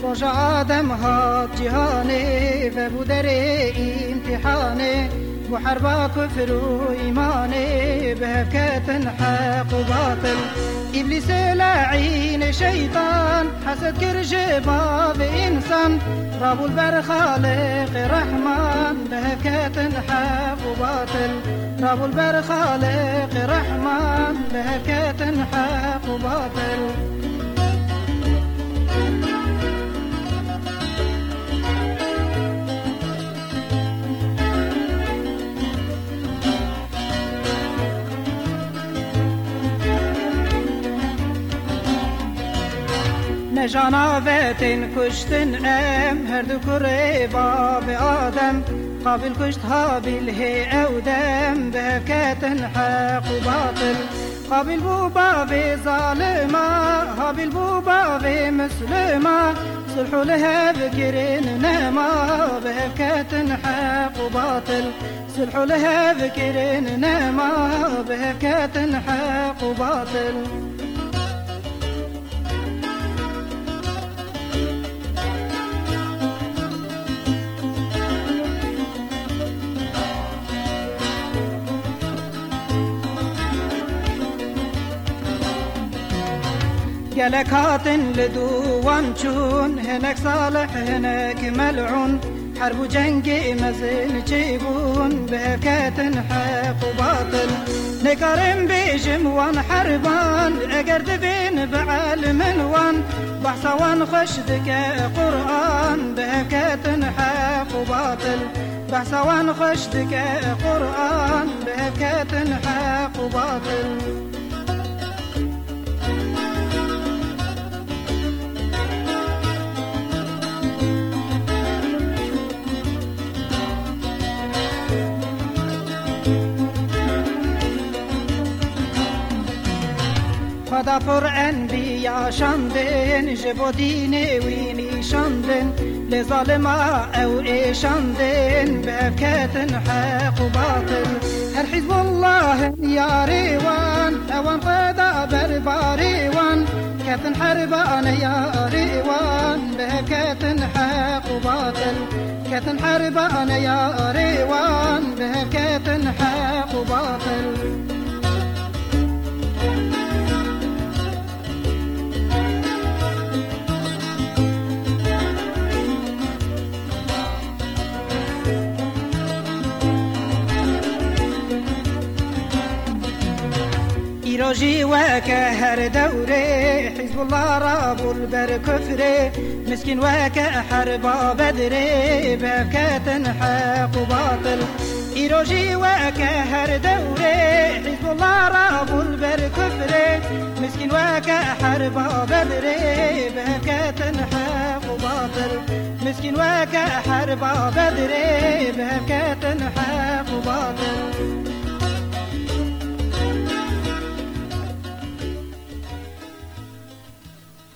خوش آدم ها جهانه و بودر امتحانه و حربا کفر و ایمانه به کتن حق و باطل ابلیس لعین شیطان حسد کرجه باب ایمانه إنسان رب البر خالق رحمن بهفكة حق وباطل. رب البر خالق رحمن بهفكة حق وباطل. جنابتين كشتن ام هردو كري باب آدم. قابل كشت هابل هي أودم بهكاتن حق وباطل قابل بو باب ظالمة هابل بو باب مسلمة صلحوا لها بكرين نعمة بهكاتن حق وباطل صلحوا لها بكرين نعمة بهكاتن حق وباطل قالك هاتن لدوان شون هناك صالح هناك ملعون. حرب جنگي مزل جيبون بهكات حق وباطل. نكرم بيجم وان حربان اقرد بين بعال منوان بحثوان خشدك قرآن بهكات حق وباطل. بحثوان خشدك قرآن بهكات حق وباطل. خدا پر انبیا شاندن جبو دین وینی شاندن لظالما أو ایشاندن بفكة حق وباطل هر حزب الله يا ريوان اوان قدا برباريوان كتن حربان يا ريوان بفكة حق وباطل كتن حربان يا ريوان بفكة حق وباطل ایروژی وک هر دوره حزب الله راب البر كفره مسكين وك حرب بدره بكات حق وباطل ایروژی وک هر دوره حزب الله راب البر كفره مسكين وك حرب بدره بكات حق وباطل مسكين وك حرب بدره بكات حق وباطل